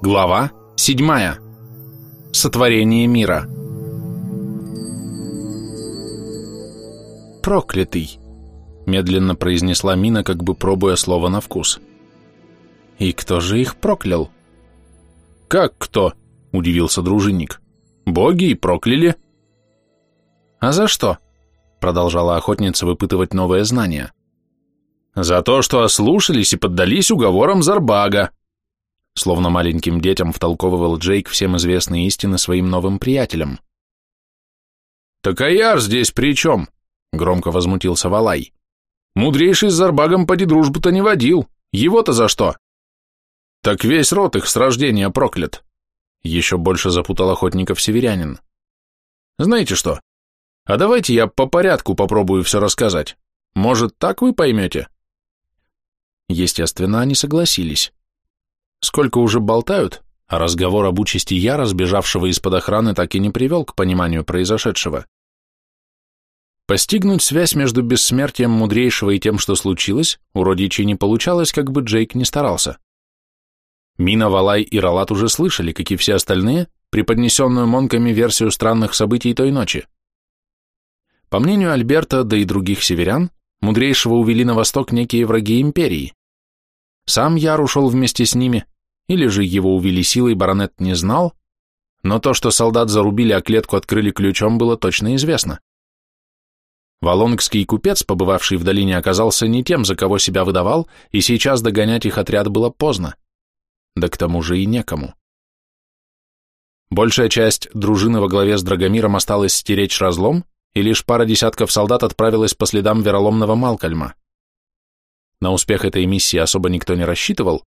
Глава 7. Сотворение мира. Проклятый, медленно произнесла Мина, как бы пробуя слово на вкус. И кто же их проклял? Как кто? удивился дружинник. Боги и прокляли. А за что? продолжала охотница выпытывать новые знания. За то, что ослушались и поддались уговорам Зарбага, словно маленьким детям втолковывал Джейк всем известные истины своим новым приятелям. «Так Аяр здесь при чем?» — громко возмутился Валай. «Мудрейший с Зарбагом поди дружбу-то не водил. Его-то за что?» «Так весь род их с рождения проклят», — еще больше запутал охотников северянин. «Знаете что? А давайте я по порядку попробую все рассказать. Может, так вы поймете?» Естественно, они согласились. Сколько уже болтают, а разговор об участи Яра, сбежавшего из-под охраны, так и не привел к пониманию произошедшего. Постигнуть связь между бессмертием мудрейшего и тем, что случилось, у родичей не получалось, как бы Джейк не старался. Мина, Валай и Ралат уже слышали, как и все остальные, преподнесенную Монками версию странных событий той ночи. По мнению Альберта, да и других северян, мудрейшего увели на восток некие враги империи. Сам Яр ушел вместе с ними, или же его увели силой, баронет не знал, но то, что солдат зарубили, а клетку открыли ключом, было точно известно. Волонгский купец, побывавший в долине, оказался не тем, за кого себя выдавал, и сейчас догонять их отряд было поздно. Да к тому же и некому. Большая часть дружины во главе с Драгомиром осталась стеречь разлом, и лишь пара десятков солдат отправилась по следам вероломного Малкольма. На успех этой миссии особо никто не рассчитывал,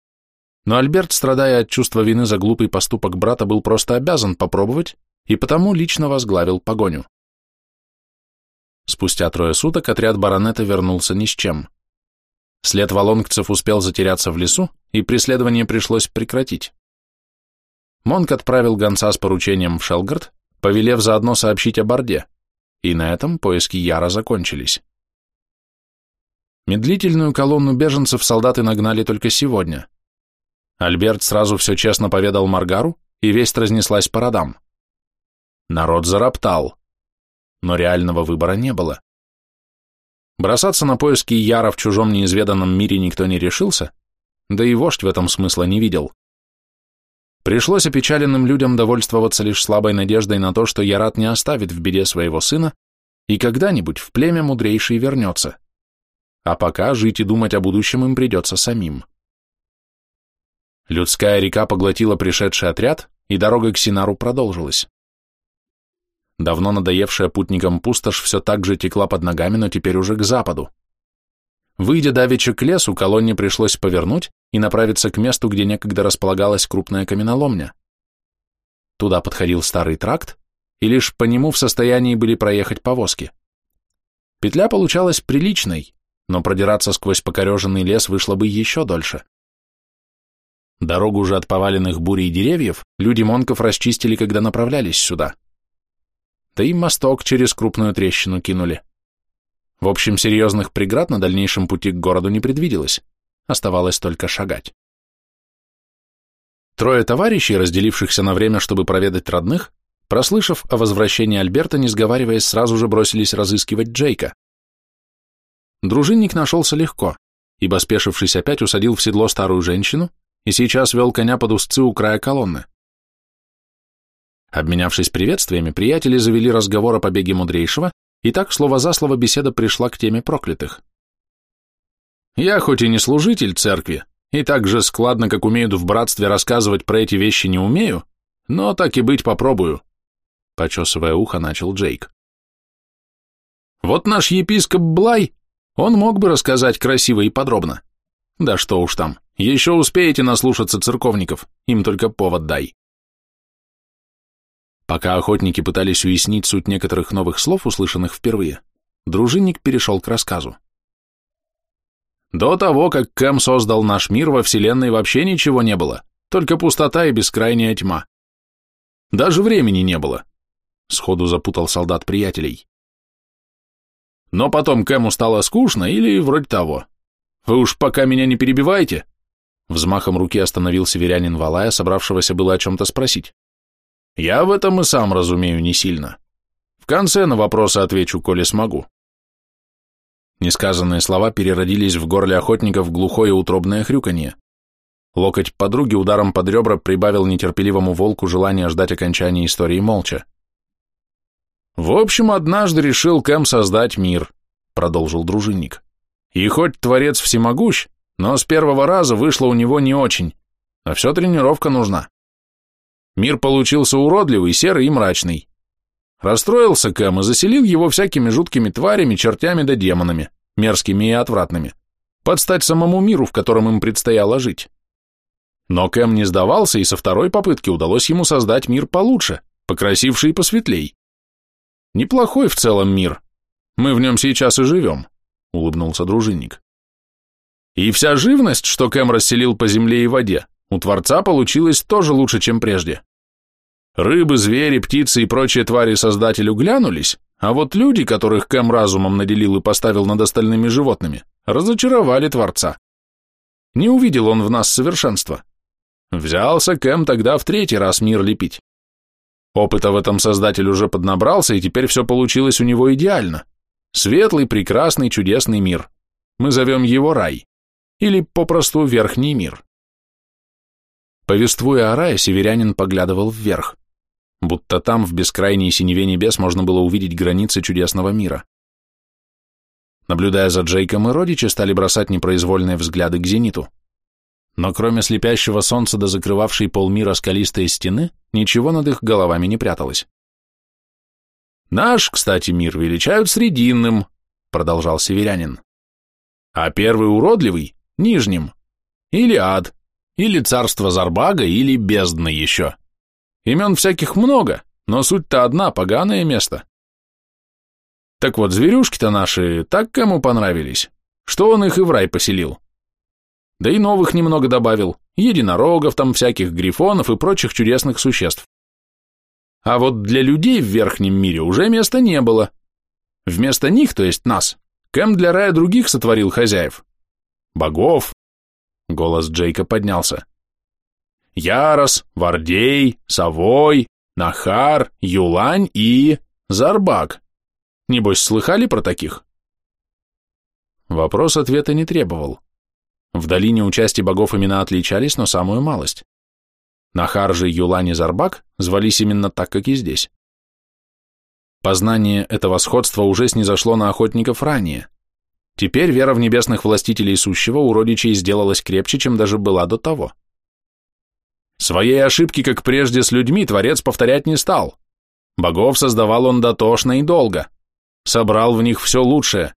но Альберт, страдая от чувства вины за глупый поступок брата, был просто обязан попробовать и потому лично возглавил погоню. Спустя трое суток отряд баронета вернулся ни с чем. След волонгцев успел затеряться в лесу, и преследование пришлось прекратить. Монк отправил гонца с поручением в Шелгард, повелев заодно сообщить о Борде, и на этом поиски Яра закончились. Медлительную колонну беженцев солдаты нагнали только сегодня. Альберт сразу все честно поведал Маргару, и весть разнеслась по родам. Народ зароптал, но реального выбора не было. Бросаться на поиски Яра в чужом неизведанном мире никто не решился, да и вождь в этом смысла не видел. Пришлось опечаленным людям довольствоваться лишь слабой надеждой на то, что Ярат не оставит в беде своего сына, и когда-нибудь в племя мудрейший вернется а пока жить и думать о будущем им придется самим. Людская река поглотила пришедший отряд, и дорога к Синару продолжилась. Давно надоевшая путникам пустошь все так же текла под ногами, но теперь уже к западу. Выйдя давеча к лесу, колонне пришлось повернуть и направиться к месту, где некогда располагалась крупная каменоломня. Туда подходил старый тракт, и лишь по нему в состоянии были проехать повозки. Петля получалась приличной, но продираться сквозь покореженный лес вышло бы еще дольше. Дорогу же от поваленных бурей деревьев люди Монков расчистили, когда направлялись сюда. Да и мосток через крупную трещину кинули. В общем, серьезных преград на дальнейшем пути к городу не предвиделось. Оставалось только шагать. Трое товарищей, разделившихся на время, чтобы проведать родных, прослышав о возвращении Альберта, не сговариваясь, сразу же бросились разыскивать Джейка. Дружинник нашелся легко, ибо, спешившись опять, усадил в седло старую женщину и сейчас вел коня под узцы у края колонны. Обменявшись приветствиями, приятели завели разговор о побеге мудрейшего, и так слово за слово беседа пришла к теме проклятых. «Я хоть и не служитель церкви, и так же складно, как умеют в братстве рассказывать про эти вещи, не умею, но так и быть попробую», — почесывая ухо, начал Джейк. «Вот наш епископ Блай он мог бы рассказать красиво и подробно. Да что уж там, еще успеете наслушаться церковников, им только повод дай. Пока охотники пытались уяснить суть некоторых новых слов, услышанных впервые, дружинник перешел к рассказу. До того, как Кэм создал наш мир, во Вселенной вообще ничего не было, только пустота и бескрайняя тьма. Даже времени не было. Сходу запутал солдат приятелей. Но потом Кэму стало скучно или вроде того. Вы уж пока меня не перебивайте. Взмахом руки остановил северянин Валая, собравшегося было о чем-то спросить. Я в этом и сам разумею не сильно. В конце на вопросы отвечу, коли смогу. Несказанные слова переродились в горле охотников глухое утробное хрюканье. Локоть подруги ударом под ребра прибавил нетерпеливому волку желание ждать окончания истории молча. «В общем, однажды решил Кэм создать мир», — продолжил дружинник. «И хоть Творец всемогущ, но с первого раза вышло у него не очень, а все тренировка нужна. Мир получился уродливый, серый и мрачный. Расстроился Кэм и заселил его всякими жуткими тварями, чертями да демонами, мерзкими и отвратными, подстать самому миру, в котором им предстояло жить. Но Кэм не сдавался, и со второй попытки удалось ему создать мир получше, покрасивший и посветлей. Неплохой в целом мир. Мы в нем сейчас и живем, улыбнулся дружинник. И вся живность, что Кэм расселил по земле и воде, у Творца получилось тоже лучше, чем прежде. Рыбы, звери, птицы и прочие твари Создателю глянулись, а вот люди, которых Кэм разумом наделил и поставил над остальными животными, разочаровали Творца. Не увидел он в нас совершенства. Взялся Кэм тогда в третий раз мир лепить. Опыта в этом Создатель уже поднабрался, и теперь все получилось у него идеально. Светлый, прекрасный, чудесный мир. Мы зовем его рай. Или попросту верхний мир. Повествуя о рае, северянин поглядывал вверх, будто там, в бескрайней синеве небес, можно было увидеть границы чудесного мира. Наблюдая за Джейком и родичи, стали бросать непроизвольные взгляды к зениту. Но кроме слепящего солнца до закрывавшей полмира скалистой стены, ничего над их головами не пряталось. «Наш, кстати, мир величают срединным», — продолжал северянин. «А первый уродливый — нижним. Или ад, или царство Зарбага, или бездна еще. Имен всяких много, но суть-то одна, поганое место. Так вот, зверюшки-то наши так кому понравились, что он их и в рай поселил. Да и новых немного добавил, единорогов там, всяких грифонов и прочих чудесных существ. А вот для людей в верхнем мире уже места не было. Вместо них, то есть нас, Кэм для рая других сотворил хозяев. Богов, Голос Джейка поднялся. Ярос, Вардей, Совой, Нахар, Юлань и... Зарбак. Небось, слыхали про таких? Вопрос ответа не требовал. В долине у части богов имена отличались, но самую малость. Нахар же, Юлань и Зарбак звались именно так, как и здесь. Познание этого сходства уже снизошло на охотников ранее. Теперь вера в небесных властителей сущего у родичей сделалась крепче, чем даже была до того. Своей ошибки, как прежде с людьми, Творец повторять не стал. Богов создавал он дотошно и долго. Собрал в них все лучшее.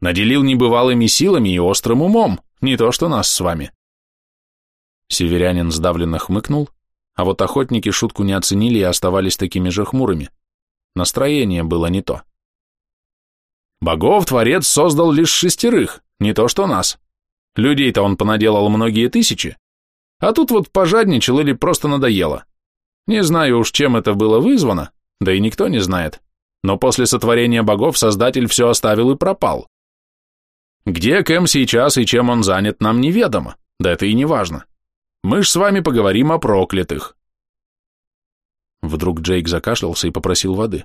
Наделил небывалыми силами и острым умом, не то что нас с вами. Северянин сдавленно хмыкнул, а вот охотники шутку не оценили и оставались такими же хмурыми. Настроение было не то. Богов Творец создал лишь шестерых, не то что нас. Людей-то он понаделал многие тысячи. А тут вот пожадничал или просто надоело. Не знаю уж, чем это было вызвано, да и никто не знает. Но после сотворения богов Создатель все оставил и пропал. Где Кэм сейчас и чем он занят, нам неведомо, да это и не важно. Мы ж с вами поговорим о проклятых. Вдруг Джейк закашлялся и попросил воды.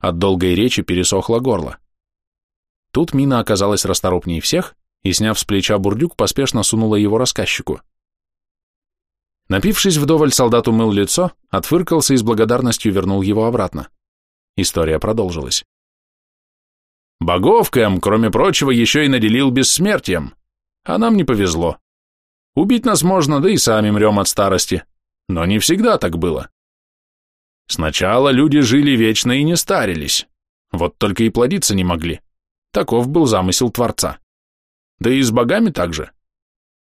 От долгой речи пересохло горло. Тут Мина оказалась расторопнее всех и, сняв с плеча бурдюк, поспешно сунула его рассказчику. Напившись вдоволь, солдат умыл лицо, отфыркался и с благодарностью вернул его обратно. История продолжилась. Богов Кэм, кроме прочего, еще и наделил бессмертием. А нам не повезло. Убить нас можно, да и сами мрем от старости. Но не всегда так было. Сначала люди жили вечно и не старились. Вот только и плодиться не могли. Таков был замысел Творца. Да и с богами также.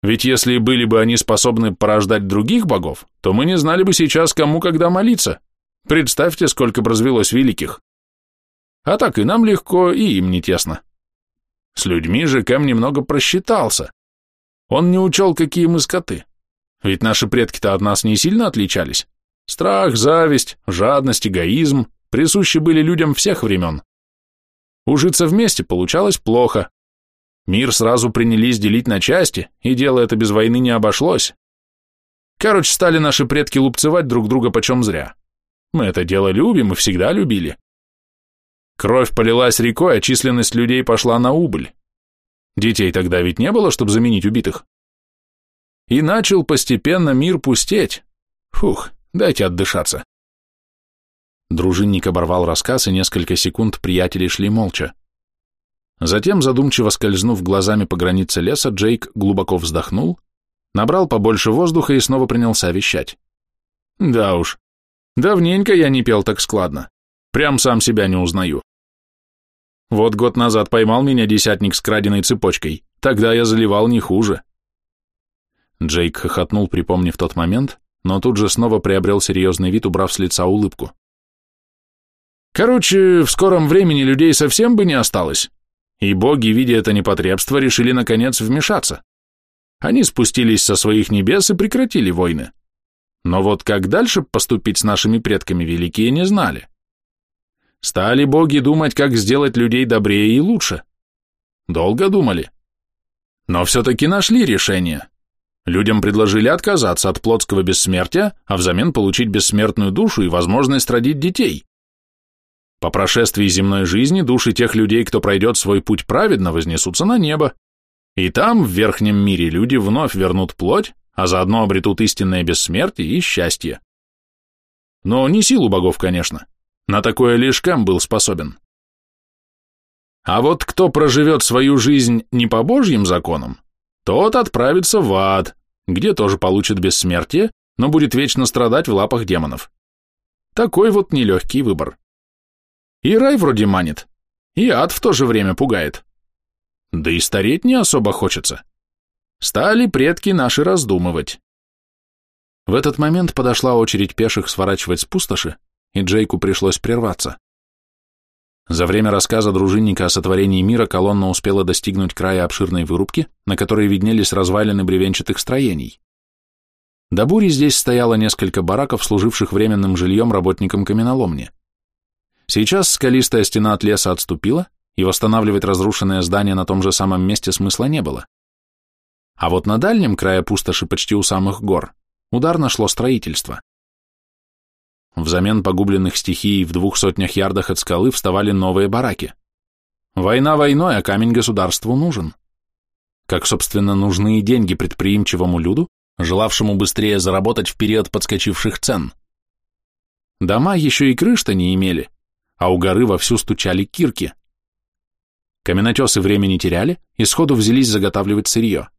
Ведь если были бы они способны порождать других богов, то мы не знали бы сейчас, кому когда молиться. Представьте, сколько бы развелось великих. А так и нам легко, и им не тесно. С людьми же Кэм немного просчитался. Он не учел, какие мы скоты. Ведь наши предки-то от нас не сильно отличались. Страх, зависть, жадность, эгоизм присущи были людям всех времен. Ужиться вместе получалось плохо. Мир сразу принялись делить на части, и дело это без войны не обошлось. Короче, стали наши предки лупцевать друг друга почем зря. Мы это дело любим и всегда любили. Кровь полилась рекой, а численность людей пошла на убыль. Детей тогда ведь не было, чтобы заменить убитых. И начал постепенно мир пустеть. Фух, дайте отдышаться. Дружинник оборвал рассказ, и несколько секунд приятели шли молча. Затем, задумчиво скользнув глазами по границе леса, Джейк глубоко вздохнул, набрал побольше воздуха и снова принялся вещать. Да уж, давненько я не пел так складно. Прям сам себя не узнаю. Вот год назад поймал меня десятник с краденой цепочкой, тогда я заливал не хуже. Джейк хохотнул, припомнив тот момент, но тут же снова приобрел серьезный вид, убрав с лица улыбку. Короче, в скором времени людей совсем бы не осталось, и боги, видя это непотребство, решили наконец вмешаться. Они спустились со своих небес и прекратили войны. Но вот как дальше поступить с нашими предками великие не знали. Стали боги думать, как сделать людей добрее и лучше. Долго думали. Но все-таки нашли решение. Людям предложили отказаться от плотского бессмертия, а взамен получить бессмертную душу и возможность родить детей. По прошествии земной жизни души тех людей, кто пройдет свой путь праведно, вознесутся на небо. И там, в верхнем мире, люди вновь вернут плоть, а заодно обретут истинное бессмертие и счастье. Но не силу богов, конечно. На такое лишь Кэм был способен. А вот кто проживет свою жизнь не по божьим законам, тот отправится в ад, где тоже получит бессмертие, но будет вечно страдать в лапах демонов. Такой вот нелегкий выбор. И рай вроде манит, и ад в то же время пугает. Да и стареть не особо хочется. Стали предки наши раздумывать. В этот момент подошла очередь пеших сворачивать с пустоши, и Джейку пришлось прерваться. За время рассказа дружинника о сотворении мира колонна успела достигнуть края обширной вырубки, на которой виднелись развалины бревенчатых строений. До бури здесь стояло несколько бараков, служивших временным жильем работникам каменоломни. Сейчас скалистая стена от леса отступила, и восстанавливать разрушенное здание на том же самом месте смысла не было. А вот на дальнем крае пустоши, почти у самых гор, удар нашло строительство. Взамен погубленных стихий в двух сотнях ярдах от скалы вставали новые бараки. Война войной, а камень государству нужен. Как, собственно, нужны и деньги предприимчивому люду, желавшему быстрее заработать в период подскочивших цен. Дома еще и крыш-то не имели, а у горы вовсю стучали кирки. Каменотесы времени теряли и сходу взялись заготавливать сырье.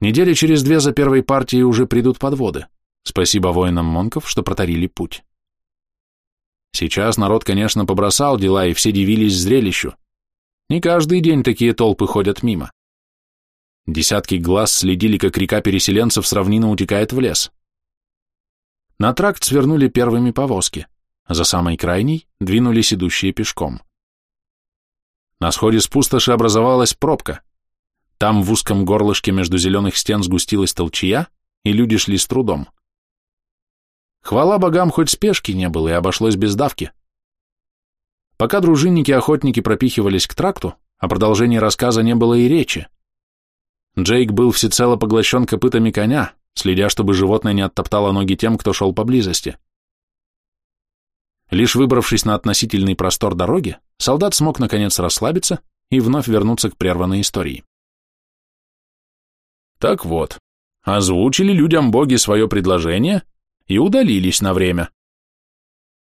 Недели через две за первой партией уже придут подводы. Спасибо воинам монков, что протарили путь. Сейчас народ, конечно, побросал дела, и все дивились зрелищу. Не каждый день такие толпы ходят мимо. Десятки глаз следили, как река переселенцев с равнины утекает в лес. На тракт свернули первыми повозки. За самой крайней двинулись идущие пешком. На сходе с пустоши образовалась пробка. Там в узком горлышке между зеленых стен сгустилась толчья, и люди шли с трудом. Хвала богам, хоть спешки не было и обошлось без давки. Пока дружинники-охотники пропихивались к тракту, о продолжении рассказа не было и речи. Джейк был всецело поглощен копытами коня, следя, чтобы животное не оттоптало ноги тем, кто шел поблизости. Лишь выбравшись на относительный простор дороги, солдат смог наконец расслабиться и вновь вернуться к прерванной истории. Так вот, озвучили людям боги свое предложение и удалились на время.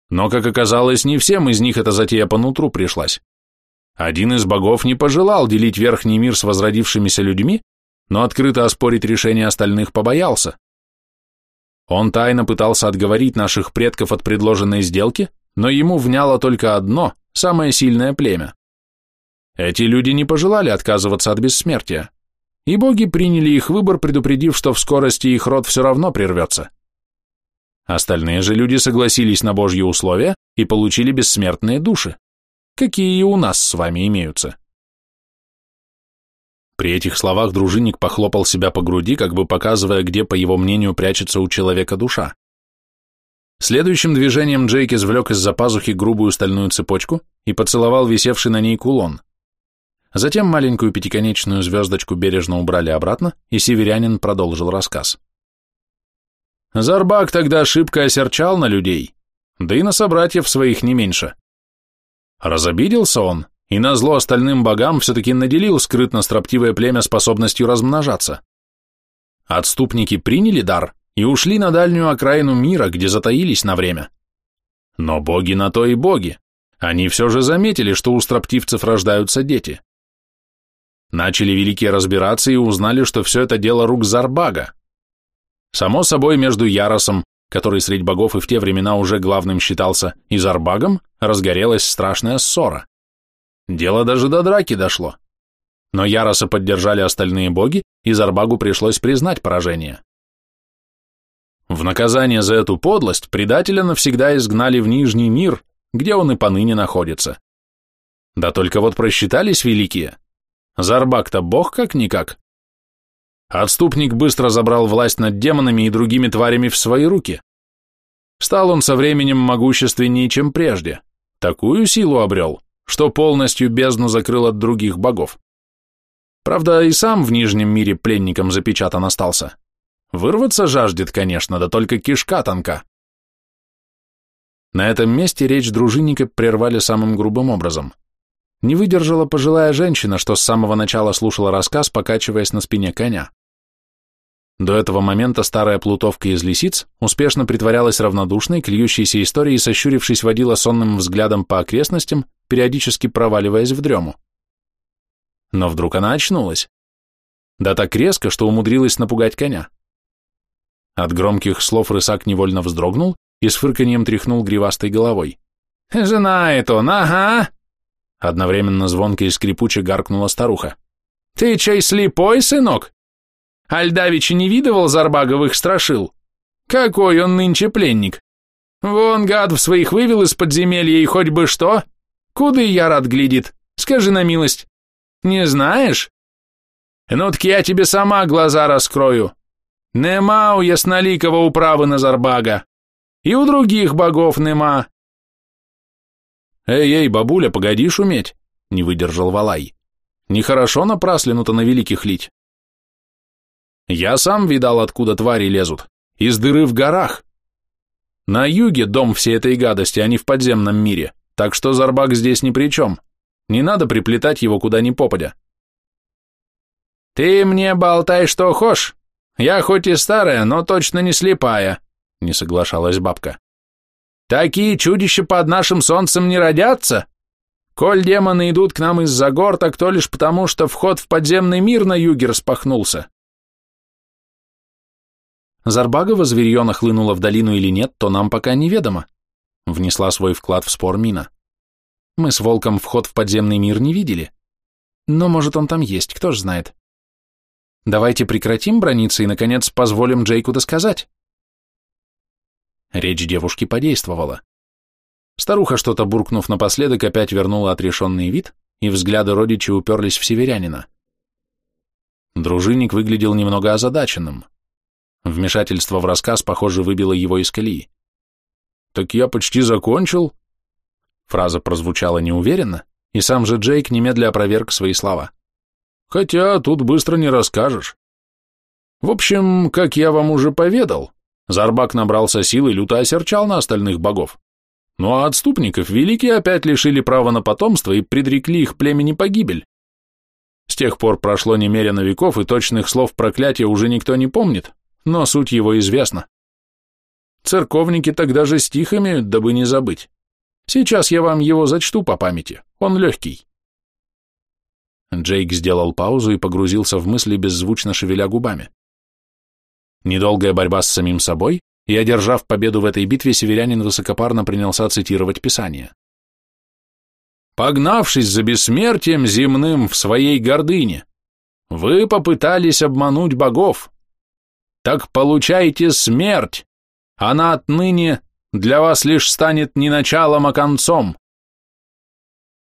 Но, как оказалось, не всем из них эта затея по нутру пришлась. Один из богов не пожелал делить верхний мир с возродившимися людьми, но открыто оспорить решение остальных побоялся. Он тайно пытался отговорить наших предков от предложенной сделки, но ему вняло только одно, самое сильное племя. Эти люди не пожелали отказываться от бессмертия, и боги приняли их выбор, предупредив, что в скорости их род все равно прервется. Остальные же люди согласились на божьи условия и получили бессмертные души, какие и у нас с вами имеются. При этих словах дружинник похлопал себя по груди, как бы показывая, где, по его мнению, прячется у человека душа. Следующим движением Джейк извлек из-за пазухи грубую стальную цепочку и поцеловал висевший на ней кулон. Затем маленькую пятиконечную звездочку бережно убрали обратно, и северянин продолжил рассказ. Зарбак тогда ошибка осерчал на людей, да и на собратьев своих не меньше. Разобиделся он, и назло остальным богам все-таки наделил скрытно-строптивое племя способностью размножаться. Отступники приняли дар и ушли на дальнюю окраину мира, где затаились на время. Но боги на то и боги. Они все же заметили, что у строптивцев рождаются дети. Начали великие разбираться и узнали, что все это дело рук Зарбага. Само собой, между Яросом, который среди богов и в те времена уже главным считался, и Зарбагом, разгорелась страшная ссора. Дело даже до драки дошло. Но Яроса поддержали остальные боги, и Зарбагу пришлось признать поражение. В наказание за эту подлость предателя навсегда изгнали в Нижний мир, где он и поныне находится. Да только вот просчитались великие. Зарбак-то бог как-никак. Отступник быстро забрал власть над демонами и другими тварями в свои руки. Стал он со временем могущественнее, чем прежде. Такую силу обрел, что полностью бездну закрыл от других богов. Правда, и сам в Нижнем мире пленником запечатан остался. Вырваться жаждет, конечно, да только кишка тонка. На этом месте речь дружинника прервали самым грубым образом. Не выдержала пожилая женщина, что с самого начала слушала рассказ, покачиваясь на спине коня. До этого момента старая плутовка из лисиц успешно притворялась равнодушной к льющейся истории и, сощурившись, водила сонным взглядом по окрестностям, периодически проваливаясь в дрему. Но вдруг она очнулась. Да так резко, что умудрилась напугать коня. От громких слов рысак невольно вздрогнул и с фырканьем тряхнул гривастой головой. «Знает он, ага!» Одновременно звонко и скрипуче гаркнула старуха. «Ты чай слепой, сынок? Альдавич не видывал Зарбаговых страшил? Какой он нынче пленник? Вон гад в своих вывел из подземелья и хоть бы что? Куды я рад глядит? Скажи на милость. Не знаешь? Ну-таки я тебе сама глаза раскрою. Нема у ясноликого управы на Зарбага. И у других богов нема. «Эй-эй, бабуля, погоди шуметь!» — не выдержал Валай. «Нехорошо напраслину-то на великих лить». «Я сам видал, откуда твари лезут. Из дыры в горах. На юге дом всей этой гадости, а не в подземном мире, так что Зарбак здесь ни при чем. Не надо приплетать его куда ни попадя». «Ты мне болтай, что хошь. Я хоть и старая, но точно не слепая», — не соглашалась бабка. Такие чудища под нашим солнцем не родятся. Коль демоны идут к нам из-за гор, так то лишь потому, что вход в подземный мир на юге распахнулся. Зарбагова зверье нахлынуло в долину или нет, то нам пока неведомо. Внесла свой вклад в спор Мина. Мы с Волком вход в подземный мир не видели. Но, может, он там есть, кто ж знает. Давайте прекратим брониться и, наконец, позволим Джейку досказать. Речь девушки подействовала. Старуха, что-то буркнув напоследок, опять вернула отрешенный вид, и взгляды родичей уперлись в северянина. Дружинник выглядел немного озадаченным. Вмешательство в рассказ, похоже, выбило его из колеи. «Так я почти закончил?» Фраза прозвучала неуверенно, и сам же Джейк немедля опроверг свои слова. «Хотя тут быстро не расскажешь. В общем, как я вам уже поведал, Зарбак набрался сил и люто осерчал на остальных богов. Ну а отступников великие опять лишили права на потомство и предрекли их племени погибель. С тех пор прошло немерено веков, и точных слов проклятия уже никто не помнит, но суть его известна. Церковники тогда же стихами, дабы не забыть. Сейчас я вам его зачту по памяти, он легкий. Джейк сделал паузу и погрузился в мысли, беззвучно шевеля губами. Недолгая борьба с самим собой, и, одержав победу в этой битве, северянин высокопарно принялся цитировать Писание. «Погнавшись за бессмертием земным в своей гордыне, вы попытались обмануть богов. Так получайте смерть, она отныне для вас лишь станет не началом, а концом.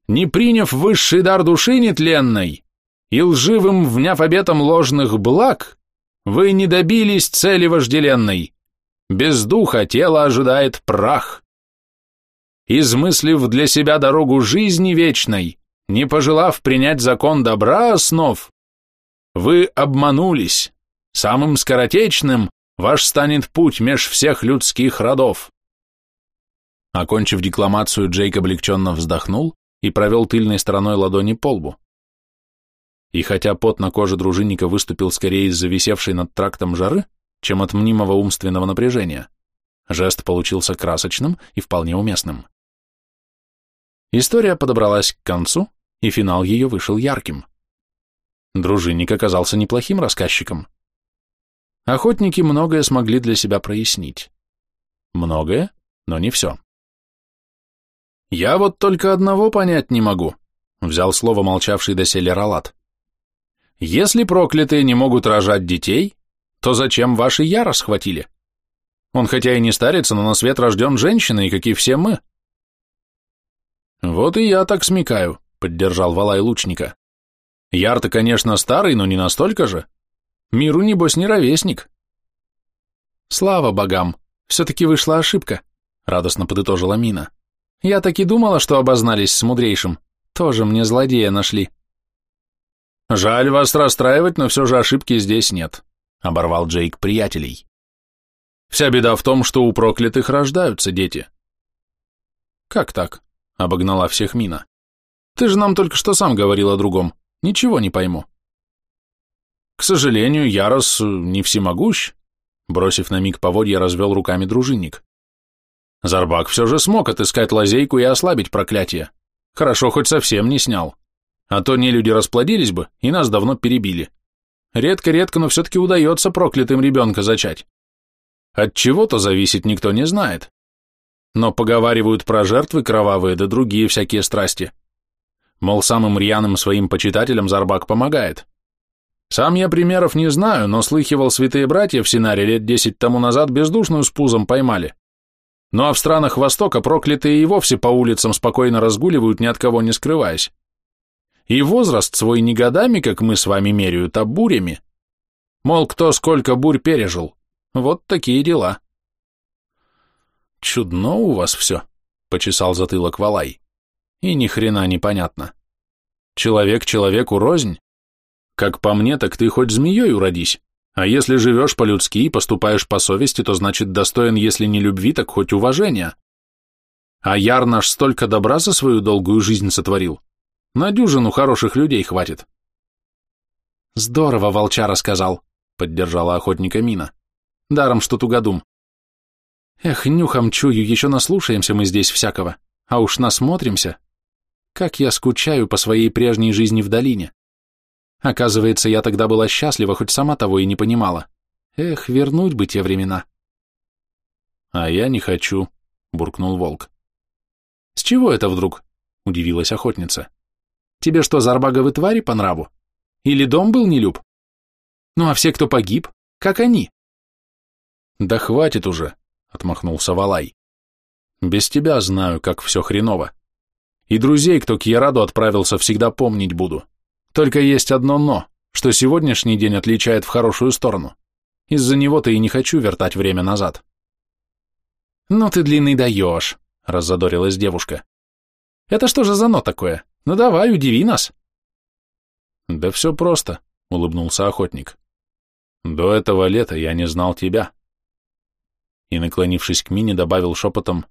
Не приняв высший дар души нетленной и лживым вняв обетом ложных благ, вы не добились цели вожделенной. Без духа тело ожидает прах. Измыслив для себя дорогу жизни вечной, не пожелав принять закон добра основ, вы обманулись. Самым скоротечным ваш станет путь меж всех людских родов. Окончив декламацию, Джейк облегченно вздохнул и провел тыльной стороной ладони по лбу. И хотя пот на коже дружинника выступил скорее из-за висевшей над трактом жары, чем от мнимого умственного напряжения, жест получился красочным и вполне уместным. История подобралась к концу, и финал ее вышел ярким. Дружинник оказался неплохим рассказчиком. Охотники многое смогли для себя прояснить. Многое, но не все. «Я вот только одного понять не могу», — взял слово молчавший доселе Ралат. «Если проклятые не могут рожать детей, то зачем ваши яра схватили? Он хотя и не старится, но на свет рожден женщиной, как и все мы». «Вот и я так смекаю», — поддержал Валай лучника. Яр-то, конечно, старый, но не настолько же. Миру, небось, не ровесник. Слава богам, все-таки вышла ошибка, радостно подытожила Мина. Я так и думала, что обознались с мудрейшим. Тоже мне злодея нашли. Жаль вас расстраивать, но все же ошибки здесь нет, оборвал Джейк приятелей. Вся беда в том, что у проклятых рождаются дети. Как так? обогнала всех Мина. Ты же нам только что сам говорил о другом. Ничего не пойму. К сожалению, Ярос не всемогущ, бросив на миг поводья, развел руками дружинник. Зарбак все же смог отыскать лазейку и ослабить проклятие. Хорошо, хоть совсем не снял. А то не люди расплодились бы, и нас давно перебили. Редко-редко, но все-таки удается проклятым ребенка зачать. От чего-то зависит, никто не знает. Но поговаривают про жертвы кровавые, да другие всякие страсти. Мол, самым рьяным своим почитателям Зарбак помогает. Сам я примеров не знаю, но слыхивал святые братья в Синаре лет десять тому назад бездушную с пузом поймали. Ну а в странах Востока проклятые и вовсе по улицам спокойно разгуливают, ни от кого не скрываясь. И возраст свой не годами, как мы с вами меряют, а бурями. Мол, кто сколько бурь пережил. Вот такие дела. Чудно у вас все, почесал затылок Валай. И ни хрена не понятно. Человек человеку рознь. Как по мне, так ты хоть змеей уродись. А если живешь по-людски и поступаешь по совести, то значит достоин, если не любви, так хоть уважения. А яр наш столько добра за свою долгую жизнь сотворил. На дюжину хороших людей хватит. Здорово волча рассказал, поддержала охотника Мина. Даром, что тугодум. Эх, нюхом чую, еще наслушаемся мы здесь всякого, а уж насмотримся, как я скучаю по своей прежней жизни в долине. Оказывается, я тогда была счастлива, хоть сама того и не понимала. Эх, вернуть бы те времена. А я не хочу, буркнул волк. С чего это вдруг? Удивилась охотница. Тебе что, зарбаговы твари по нраву? Или дом был нелюб? Ну а все, кто погиб, как они? Да хватит уже, отмахнулся Валай. Без тебя знаю, как все хреново. И друзей, кто к Яраду отправился, всегда помнить буду. Только есть одно «но», что сегодняшний день отличает в хорошую сторону. Из-за него-то и не хочу вертать время назад. «Ну ты длинный даешь», — раззадорилась девушка. «Это что же за «но» такое? Ну давай, удиви нас». «Да все просто», — улыбнулся охотник. «До этого лета я не знал тебя». И, наклонившись к Мине, добавил шепотом,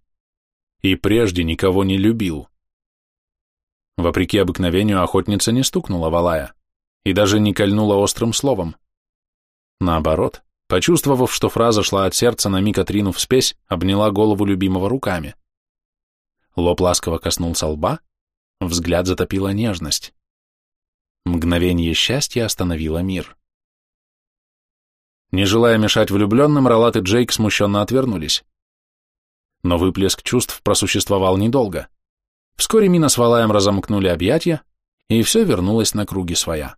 «И прежде никого не любил». Вопреки обыкновению охотница не стукнула Валая и даже не кольнула острым словом. Наоборот, почувствовав, что фраза шла от сердца, на миг отринув спесь, обняла голову любимого руками. Лоб ласково коснулся лба, взгляд затопила нежность. Мгновение счастья остановило мир. Не желая мешать влюбленным, Ролат и Джейк смущенно отвернулись. Но выплеск чувств просуществовал недолго. Вскоре Мина с Валаем разомкнули объятия, и все вернулось на круги своя.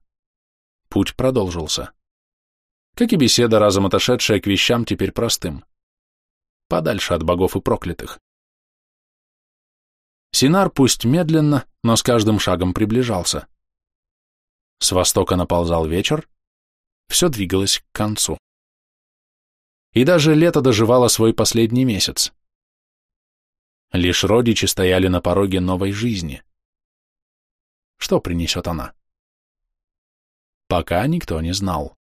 Путь продолжился. Как и беседа, разом отошедшая к вещам теперь простым. Подальше от богов и проклятых. Синар пусть медленно, но с каждым шагом приближался. С востока наползал вечер, все двигалось к концу. И даже лето доживало свой последний месяц. Лишь родичи стояли на пороге новой жизни. Что принесет она? Пока никто не знал.